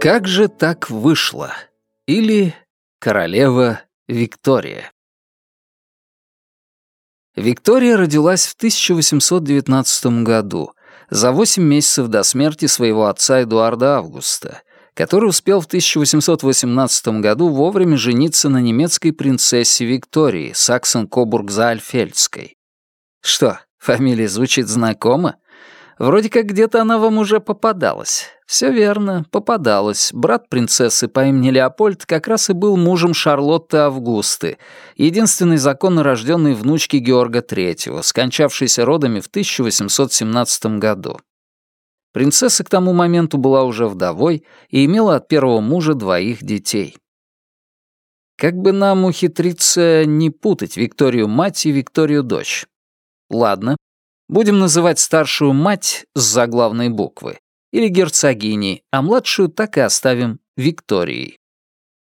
Как же так вышло? Или королева Виктория? Виктория родилась в 1819 году, за 8 месяцев до смерти своего отца Эдуарда Августа, который успел в 1818 году вовремя жениться на немецкой принцессе Виктории Саксон-Кобург-Заальфельдской. Что, фамилия звучит знакомо? Вроде как где-то она вам уже попадалась. Все верно, попадалась. Брат принцессы по имени Леопольд как раз и был мужем Шарлотты Августы, единственной законно рожденной внучки Георга III, скончавшейся родами в 1817 году. Принцесса к тому моменту была уже вдовой и имела от первого мужа двоих детей. Как бы нам ухитриться не путать Викторию мать и Викторию дочь? Ладно, Будем называть старшую мать с заглавной буквы или герцогиней, а младшую так и оставим Викторией.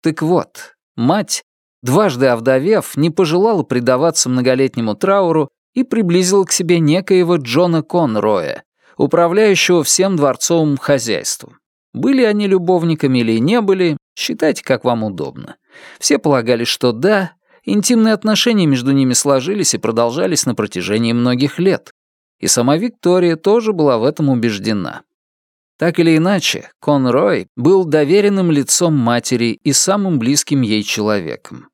Так вот, мать, дважды овдовев, не пожелала предаваться многолетнему трауру и приблизила к себе некоего Джона Конроя, управляющего всем дворцовым хозяйством. Были они любовниками или не были, считайте, как вам удобно. Все полагали, что да, интимные отношения между ними сложились и продолжались на протяжении многих лет и сама Виктория тоже была в этом убеждена. Так или иначе, Конрой был доверенным лицом матери и самым близким ей человеком.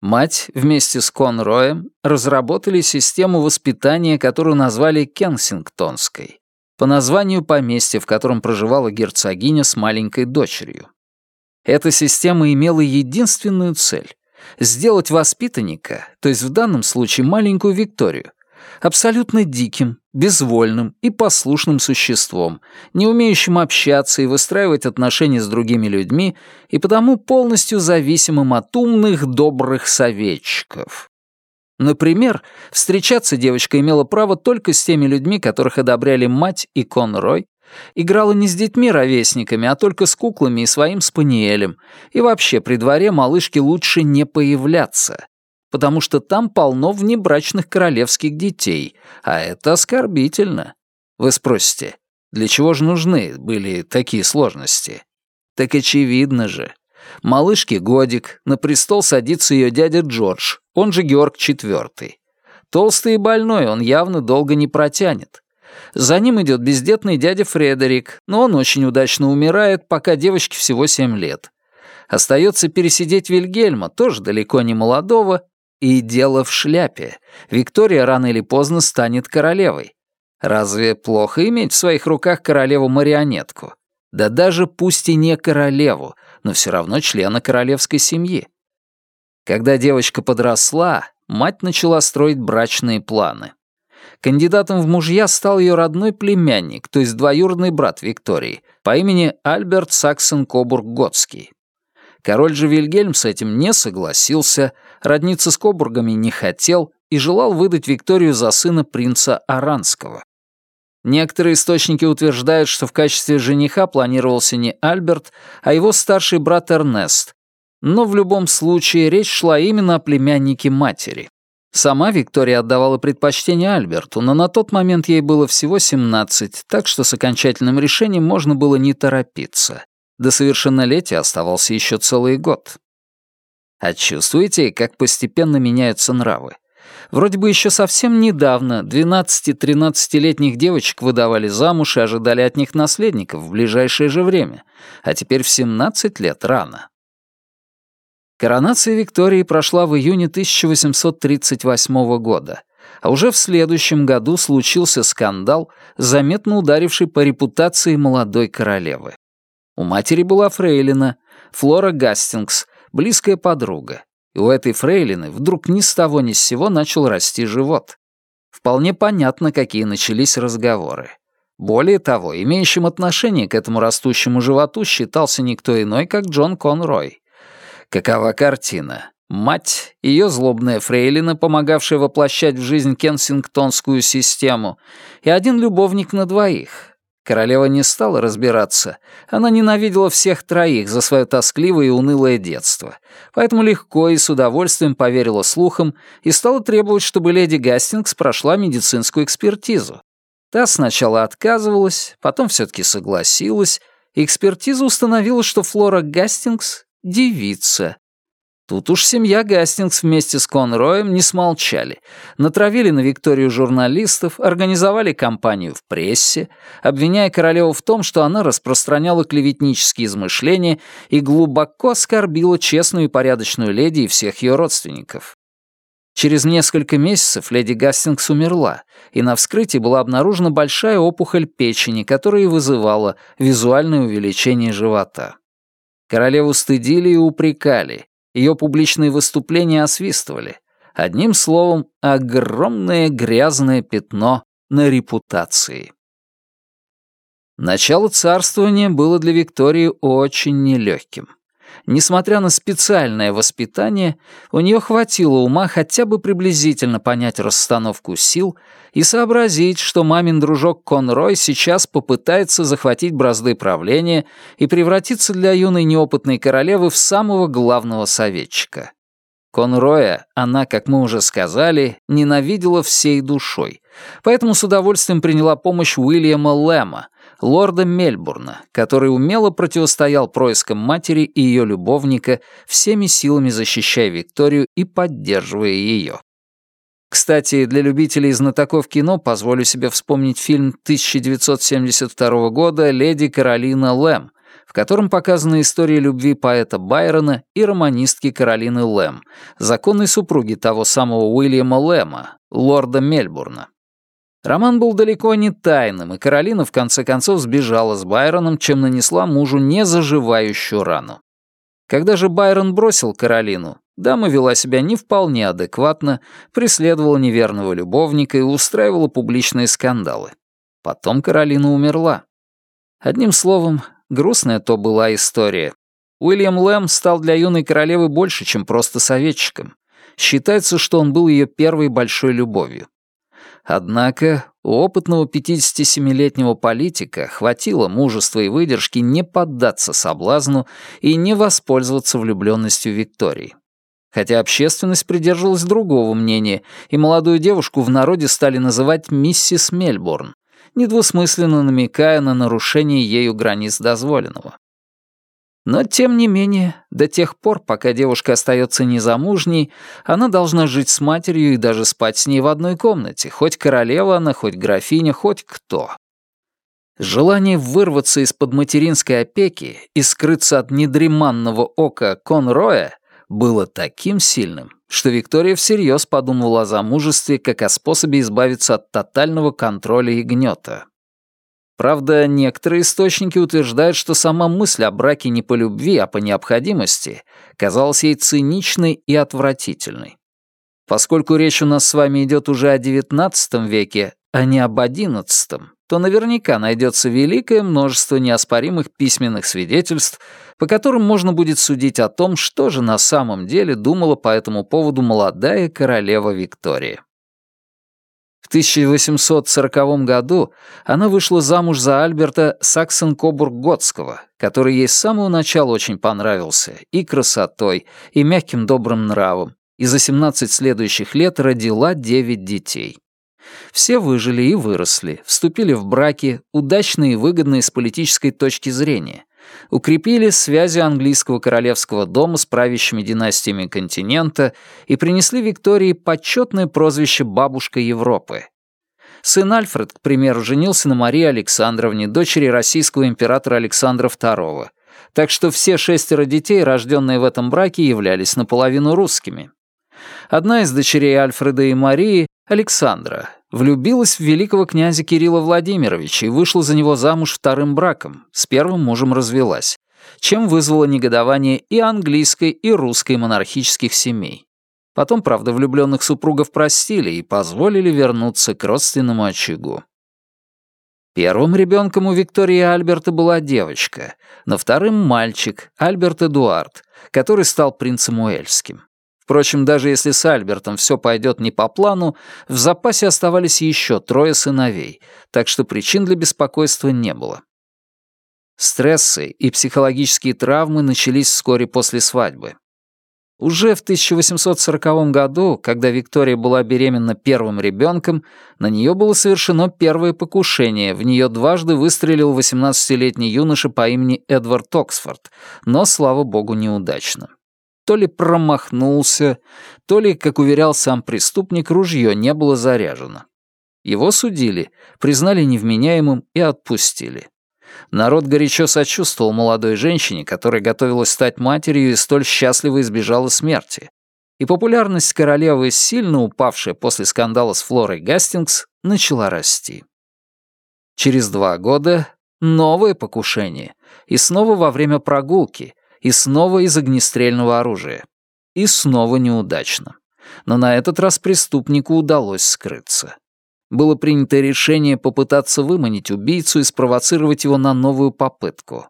Мать вместе с Конроем разработали систему воспитания, которую назвали Кенсингтонской, по названию поместья, в котором проживала герцогиня с маленькой дочерью. Эта система имела единственную цель — сделать воспитанника, то есть в данном случае маленькую Викторию, абсолютно диким, безвольным и послушным существом, не умеющим общаться и выстраивать отношения с другими людьми и потому полностью зависимым от умных, добрых советчиков. Например, встречаться девочка имела право только с теми людьми, которых одобряли мать и Конрой, играла не с детьми-ровесниками, а только с куклами и своим спаниелем, и вообще при дворе малышке лучше не появляться, потому что там полно внебрачных королевских детей, а это оскорбительно. Вы спросите, для чего же нужны были такие сложности? Так очевидно же. Малышке годик, на престол садится ее дядя Джордж, он же Георг IV. Толстый и больной, он явно долго не протянет. За ним идет бездетный дядя Фредерик, но он очень удачно умирает, пока девочке всего семь лет. Остается пересидеть Вильгельма, тоже далеко не молодого, и дело в шляпе. Виктория рано или поздно станет королевой. Разве плохо иметь в своих руках королеву-марионетку? Да даже пусть и не королеву, но все равно члена королевской семьи. Когда девочка подросла, мать начала строить брачные планы. Кандидатом в мужья стал ее родной племянник, то есть двоюродный брат Виктории, по имени Альберт Саксон Кобург-Готский. Король же Вильгельм с этим не согласился, родниться с Кобургами не хотел и желал выдать Викторию за сына принца Аранского. Некоторые источники утверждают, что в качестве жениха планировался не Альберт, а его старший брат Эрнест. Но в любом случае речь шла именно о племяннике матери. Сама Виктория отдавала предпочтение Альберту, но на тот момент ей было всего 17, так что с окончательным решением можно было не торопиться. До совершеннолетия оставался еще целый год. А чувствуете, как постепенно меняются нравы? Вроде бы еще совсем недавно 12-13-летних девочек выдавали замуж и ожидали от них наследников в ближайшее же время, а теперь в 17 лет рано. Коронация Виктории прошла в июне 1838 года, а уже в следующем году случился скандал, заметно ударивший по репутации молодой королевы. У матери была фрейлина, Флора Гастингс, близкая подруга. И у этой фрейлины вдруг ни с того ни с сего начал расти живот. Вполне понятно, какие начались разговоры. Более того, имеющим отношение к этому растущему животу считался никто иной, как Джон Конрой. Какова картина? Мать, ее злобная фрейлина, помогавшая воплощать в жизнь кенсингтонскую систему, и один любовник на двоих, Королева не стала разбираться. Она ненавидела всех троих за свое тоскливое и унылое детство. Поэтому легко и с удовольствием поверила слухам и стала требовать, чтобы леди Гастингс прошла медицинскую экспертизу. Та сначала отказывалась, потом все-таки согласилась, и экспертиза установила, что Флора Гастингс — девица, Тут уж семья Гастингс вместе с Конроем не смолчали. Натравили на Викторию журналистов, организовали кампанию в прессе, обвиняя королеву в том, что она распространяла клеветнические измышления и глубоко оскорбила честную и порядочную леди и всех ее родственников. Через несколько месяцев леди Гастингс умерла, и на вскрытии была обнаружена большая опухоль печени, которая и вызывала визуальное увеличение живота. Королеву стыдили и упрекали, ее публичные выступления освистывали. Одним словом, огромное грязное пятно на репутации. Начало царствования было для Виктории очень нелегким. Несмотря на специальное воспитание, у нее хватило ума хотя бы приблизительно понять расстановку сил и сообразить, что мамин дружок Конрой сейчас попытается захватить бразды правления и превратиться для юной неопытной королевы в самого главного советчика. Конроя она, как мы уже сказали, ненавидела всей душой, поэтому с удовольствием приняла помощь Уильяма Лэма, лорда Мельбурна, который умело противостоял проискам матери и ее любовника, всеми силами защищая Викторию и поддерживая ее. Кстати, для любителей и знатоков кино позволю себе вспомнить фильм 1972 года «Леди Каролина Лэм», в котором показана история любви поэта Байрона и романистки Каролины Лэм, законной супруги того самого Уильяма Лэма, лорда Мельбурна. Роман был далеко не тайным, и Каролина в конце концов сбежала с Байроном, чем нанесла мужу незаживающую рану. Когда же Байрон бросил Каролину, дама вела себя не вполне адекватно, преследовала неверного любовника и устраивала публичные скандалы. Потом Каролина умерла. Одним словом, грустная то была история. Уильям Лэм стал для юной королевы больше, чем просто советчиком. Считается, что он был ее первой большой любовью. Однако у опытного 57-летнего политика хватило мужества и выдержки не поддаться соблазну и не воспользоваться влюбленностью Виктории. Хотя общественность придерживалась другого мнения, и молодую девушку в народе стали называть миссис Мельбурн, недвусмысленно намекая на нарушение ею границ дозволенного. Но, тем не менее, до тех пор, пока девушка остается незамужней, она должна жить с матерью и даже спать с ней в одной комнате, хоть королева она, хоть графиня, хоть кто. Желание вырваться из-под материнской опеки и скрыться от недреманного ока Конроя было таким сильным, что Виктория всерьез подумала о замужестве как о способе избавиться от тотального контроля и гнета. Правда, некоторые источники утверждают, что сама мысль о браке не по любви, а по необходимости казалась ей циничной и отвратительной. Поскольку речь у нас с вами идет уже о XIX веке, а не об XI, то наверняка найдется великое множество неоспоримых письменных свидетельств, по которым можно будет судить о том, что же на самом деле думала по этому поводу молодая королева Виктория. В 1840 году она вышла замуж за Альберта Саксон-Кобург-Готского, который ей с самого начала очень понравился и красотой, и мягким добрым нравом, и за 17 следующих лет родила 9 детей. Все выжили и выросли, вступили в браки, удачные и выгодные с политической точки зрения, укрепили связи английского королевского дома с правящими династиями континента и принесли Виктории почетное прозвище «Бабушка Европы». Сын Альфред, к примеру, женился на Марии Александровне, дочери российского императора Александра II, так что все шестеро детей, рожденные в этом браке, являлись наполовину русскими. Одна из дочерей Альфреда и Марии, Александра, влюбилась в великого князя Кирилла Владимировича и вышла за него замуж вторым браком, с первым мужем развелась, чем вызвало негодование и английской, и русской монархических семей. Потом, правда, влюбленных супругов простили и позволили вернуться к родственному очагу. Первым ребенком у Виктории Альберта была девочка, но вторым — мальчик, Альберт Эдуард, который стал принцем Уэльским. Впрочем, даже если с Альбертом все пойдет не по плану, в запасе оставались еще трое сыновей, так что причин для беспокойства не было. Стрессы и психологические травмы начались вскоре после свадьбы. Уже в 1840 году, когда Виктория была беременна первым ребенком, на нее было совершено первое покушение. В нее дважды выстрелил 18-летний юноша по имени Эдвард Оксфорд, но, слава богу, неудачно. То ли промахнулся, то ли, как уверял сам преступник, ружье не было заряжено. Его судили, признали невменяемым и отпустили. Народ горячо сочувствовал молодой женщине, которая готовилась стать матерью и столь счастливо избежала смерти. И популярность королевы, сильно упавшая после скандала с Флорой Гастингс, начала расти. Через два года новое покушение. И снова во время прогулки. И снова из огнестрельного оружия. И снова неудачно. Но на этот раз преступнику удалось скрыться было принято решение попытаться выманить убийцу и спровоцировать его на новую попытку.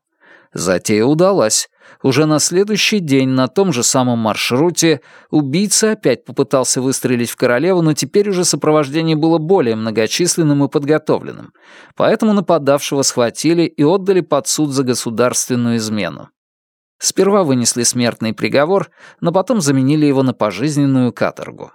Затея удалась. Уже на следующий день на том же самом маршруте убийца опять попытался выстрелить в королеву, но теперь уже сопровождение было более многочисленным и подготовленным, поэтому нападавшего схватили и отдали под суд за государственную измену. Сперва вынесли смертный приговор, но потом заменили его на пожизненную каторгу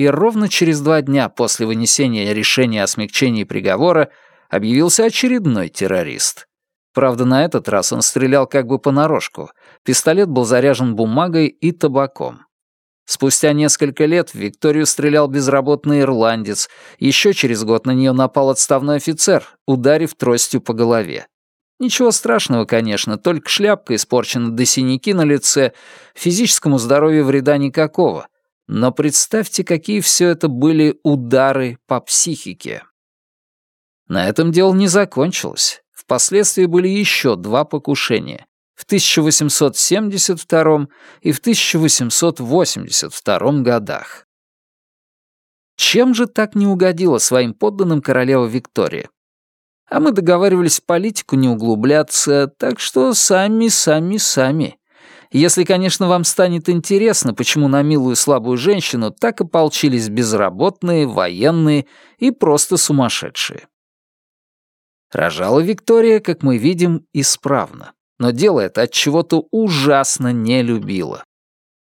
и ровно через два дня после вынесения решения о смягчении приговора объявился очередной террорист. Правда, на этот раз он стрелял как бы понарошку. Пистолет был заряжен бумагой и табаком. Спустя несколько лет в Викторию стрелял безработный ирландец. Еще через год на нее напал отставной офицер, ударив тростью по голове. Ничего страшного, конечно, только шляпка испорчена до синяки на лице, физическому здоровью вреда никакого. Но представьте, какие все это были удары по психике. На этом дело не закончилось. Впоследствии были еще два покушения в 1872 и в 1882 годах. Чем же так не угодила своим подданным королева Виктория? А мы договаривались в политику не углубляться, так что сами, сами, сами. Если, конечно, вам станет интересно, почему на милую слабую женщину так ополчились безработные, военные и просто сумасшедшие. Рожала Виктория, как мы видим, исправно, но дело это от чего-то ужасно не любила.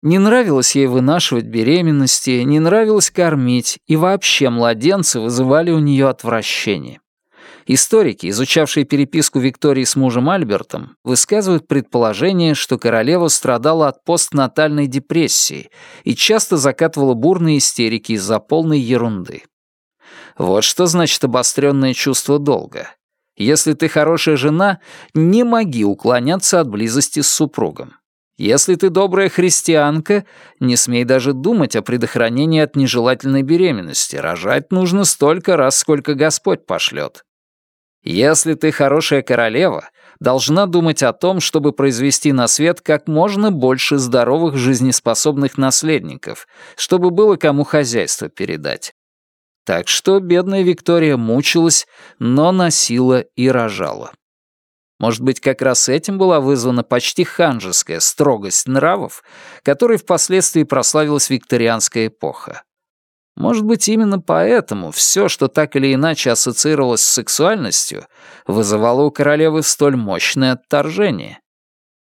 Не нравилось ей вынашивать беременности, не нравилось кормить, и вообще младенцы вызывали у нее отвращение. Историки, изучавшие переписку Виктории с мужем Альбертом, высказывают предположение, что королева страдала от постнатальной депрессии и часто закатывала бурные истерики из-за полной ерунды. Вот что значит обостренное чувство долга. Если ты хорошая жена, не моги уклоняться от близости с супругом. Если ты добрая христианка, не смей даже думать о предохранении от нежелательной беременности. Рожать нужно столько раз, сколько Господь пошлет. Если ты хорошая королева, должна думать о том, чтобы произвести на свет как можно больше здоровых жизнеспособных наследников, чтобы было кому хозяйство передать. Так что бедная Виктория мучилась, но носила и рожала. Может быть, как раз этим была вызвана почти ханжеская строгость нравов, которой впоследствии прославилась викторианская эпоха. Может быть, именно поэтому все, что так или иначе ассоциировалось с сексуальностью, вызывало у королевы столь мощное отторжение.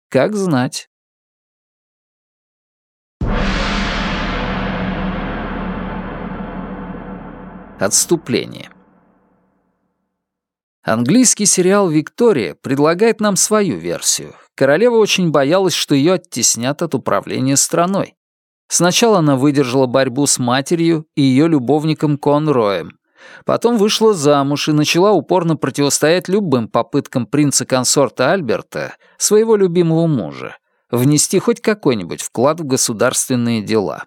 Как знать. Отступление. Английский сериал «Виктория» предлагает нам свою версию. Королева очень боялась, что ее оттеснят от управления страной. Сначала она выдержала борьбу с матерью и ее любовником Конроем. Потом вышла замуж и начала упорно противостоять любым попыткам принца-консорта Альберта, своего любимого мужа, внести хоть какой-нибудь вклад в государственные дела.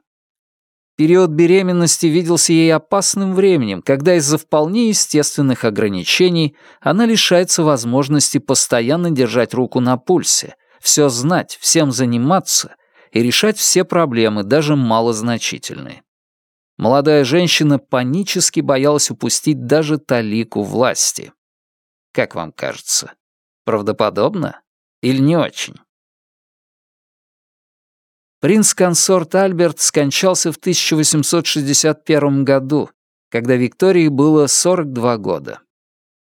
Период беременности виделся ей опасным временем, когда из-за вполне естественных ограничений она лишается возможности постоянно держать руку на пульсе, все знать, всем заниматься и решать все проблемы, даже малозначительные. Молодая женщина панически боялась упустить даже талику власти. Как вам кажется, правдоподобно или не очень? Принц-консорт Альберт скончался в 1861 году, когда Виктории было 42 года.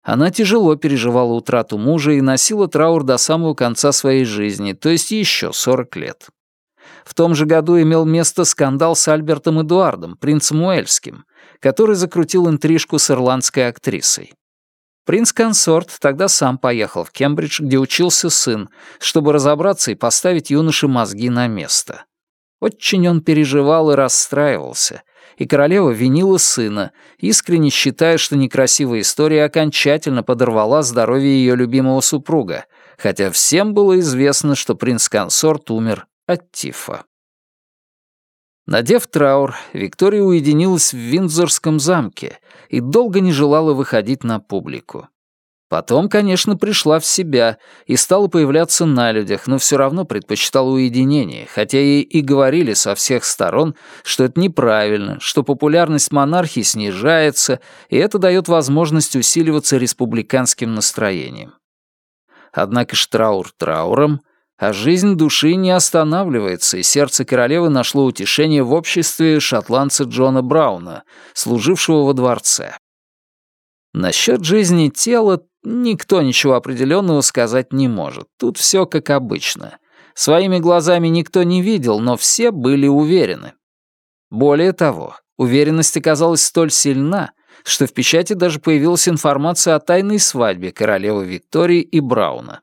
Она тяжело переживала утрату мужа и носила траур до самого конца своей жизни, то есть еще 40 лет. В том же году имел место скандал с Альбертом Эдуардом, принцем Уэльским, который закрутил интрижку с ирландской актрисой. Принц-консорт тогда сам поехал в Кембридж, где учился сын, чтобы разобраться и поставить юноше мозги на место. Очень он переживал и расстраивался, и королева винила сына, искренне считая, что некрасивая история окончательно подорвала здоровье ее любимого супруга, хотя всем было известно, что принц-консорт умер от тифа. Надев траур, Виктория уединилась в Виндзорском замке и долго не желала выходить на публику. Потом, конечно, пришла в себя и стала появляться на людях, но все равно предпочитала уединение, хотя ей и говорили со всех сторон, что это неправильно, что популярность монархии снижается, и это дает возможность усиливаться республиканским настроением. Однако ж траур трауром, а жизнь души не останавливается, и сердце королевы нашло утешение в обществе шотландца Джона Брауна, служившего во дворце. Насчет жизни тела никто ничего определенного сказать не может. Тут все как обычно. Своими глазами никто не видел, но все были уверены. Более того, уверенность оказалась столь сильна, что в печати даже появилась информация о тайной свадьбе королевы Виктории и Брауна.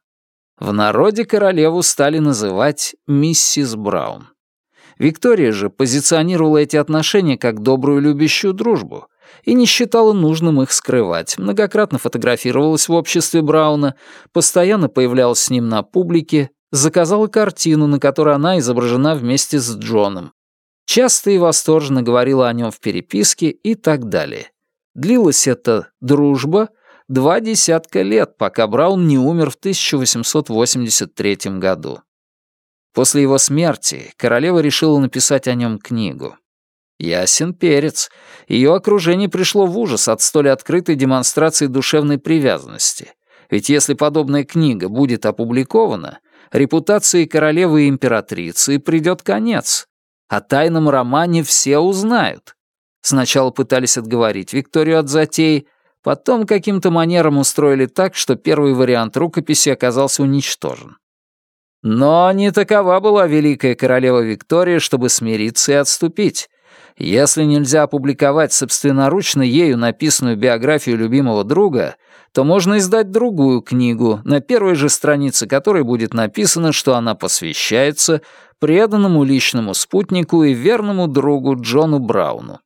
В народе королеву стали называть миссис Браун. Виктория же позиционировала эти отношения как добрую любящую дружбу и не считала нужным их скрывать, многократно фотографировалась в обществе Брауна, постоянно появлялась с ним на публике, заказала картину, на которой она изображена вместе с Джоном. Часто и восторженно говорила о нем в переписке и так далее. Длилась эта дружба два десятка лет, пока Браун не умер в 1883 году. После его смерти королева решила написать о нем книгу. Ясен перец. Ее окружение пришло в ужас от столь открытой демонстрации душевной привязанности. Ведь если подобная книга будет опубликована, репутации королевы и императрицы придет конец. О тайном романе все узнают. Сначала пытались отговорить Викторию от затеи, потом каким-то манером устроили так, что первый вариант рукописи оказался уничтожен. Но не такова была великая королева Виктория, чтобы смириться и отступить. Если нельзя опубликовать собственноручно ею написанную биографию любимого друга, то можно издать другую книгу, на первой же странице которой будет написано, что она посвящается преданному личному спутнику и верному другу Джону Брауну.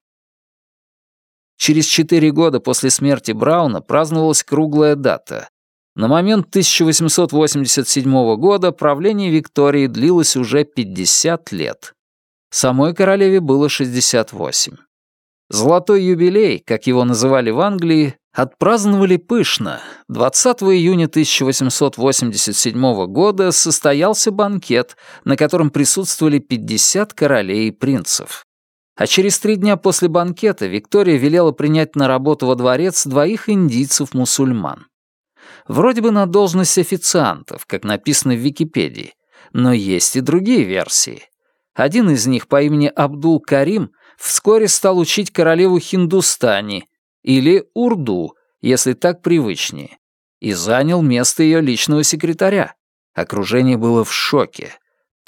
Через четыре года после смерти Брауна праздновалась круглая дата. На момент 1887 года правление Виктории длилось уже 50 лет. Самой королеве было 68. Золотой юбилей, как его называли в Англии, отпраздновали пышно. 20 июня 1887 года состоялся банкет, на котором присутствовали 50 королей и принцев. А через три дня после банкета Виктория велела принять на работу во дворец двоих индийцев-мусульман. Вроде бы на должность официантов, как написано в Википедии, но есть и другие версии. Один из них по имени Абдул Карим вскоре стал учить королеву Хиндустани или Урду, если так привычнее, и занял место ее личного секретаря. Окружение было в шоке.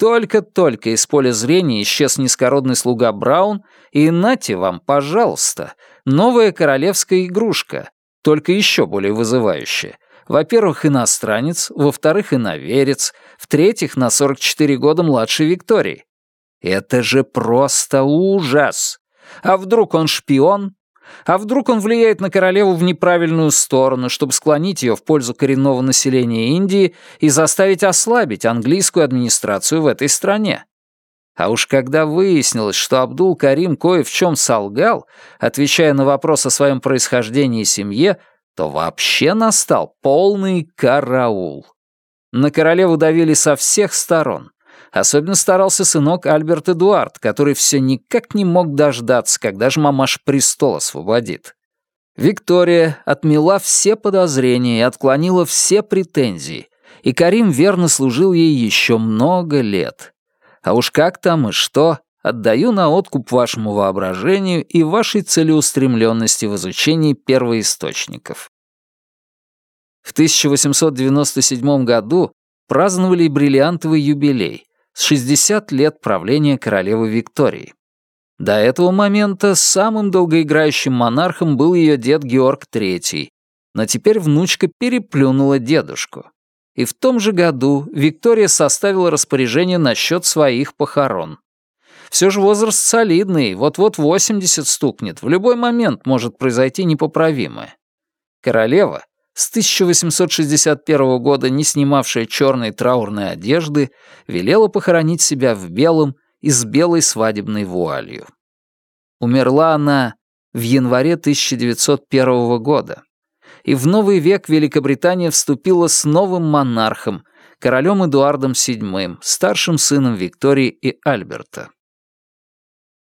Только-только из поля зрения исчез низкородный слуга Браун, и нате вам, пожалуйста, новая королевская игрушка, только еще более вызывающая. Во-первых, иностранец, во-вторых, иноверец, в-третьих, на 44 года младше Виктории. Это же просто ужас! А вдруг он шпион? А вдруг он влияет на королеву в неправильную сторону, чтобы склонить ее в пользу коренного населения Индии и заставить ослабить английскую администрацию в этой стране? А уж когда выяснилось, что Абдул-Карим кое в чем солгал, отвечая на вопрос о своем происхождении и семье, то вообще настал полный караул. На королеву давили со всех сторон. Особенно старался сынок Альберт Эдуард, который все никак не мог дождаться, когда же мамаш престол освободит. Виктория отмела все подозрения и отклонила все претензии, и Карим верно служил ей еще много лет. А уж как там и что, отдаю на откуп вашему воображению и вашей целеустремленности в изучении первоисточников. В 1897 году праздновали бриллиантовый юбилей, 60 лет правления королевы Виктории. До этого момента самым долгоиграющим монархом был ее дед Георг III, но теперь внучка переплюнула дедушку. И в том же году Виктория составила распоряжение насчет своих похорон. Все же возраст солидный, вот-вот 80 стукнет, в любой момент может произойти непоправимое. Королева, с 1861 года не снимавшая черной траурной одежды, велела похоронить себя в белом и с белой свадебной вуалью. Умерла она в январе 1901 года, и в новый век Великобритания вступила с новым монархом, королем Эдуардом VII, старшим сыном Виктории и Альберта.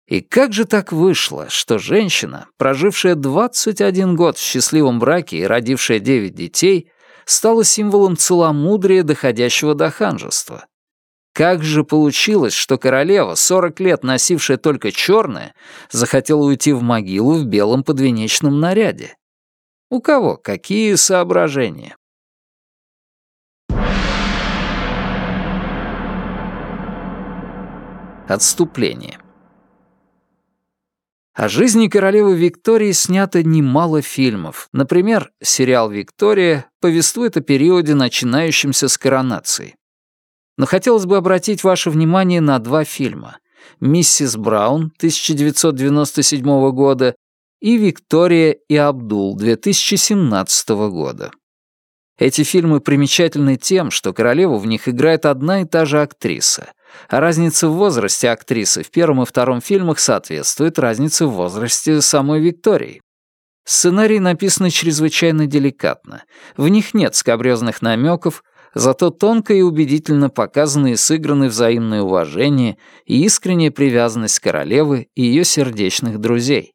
И как же так вышло, что женщина, прожившая 21 год в счастливом браке и родившая 9 детей, стала символом целомудрия, доходящего до ханжества? Как же получилось, что королева, 40 лет носившая только черное, захотела уйти в могилу в белом подвенечном наряде? У кого какие соображения? Отступление. О жизни королевы Виктории снято немало фильмов. Например, сериал «Виктория» повествует о периоде, начинающемся с коронации. Но хотелось бы обратить ваше внимание на два фильма «Миссис Браун» 1997 года и «Виктория и Абдул» 2017 года. Эти фильмы примечательны тем, что королеву в них играет одна и та же актриса, а разница в возрасте актрисы в первом и втором фильмах соответствует разнице в возрасте самой Виктории. Сценарии написаны чрезвычайно деликатно. В них нет скабрёзных намеков, зато тонко и убедительно показаны и сыграны взаимное уважение и искренняя привязанность королевы и ее сердечных друзей.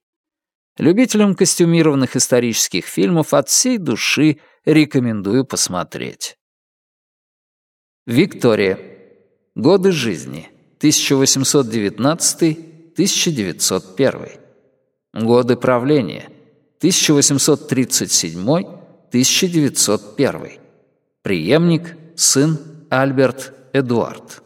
Любителям костюмированных исторических фильмов от всей души рекомендую посмотреть. Виктория. Годы жизни 1819-1901. Годы правления 1837-1901. Приемник, сын Альберт Эдуард.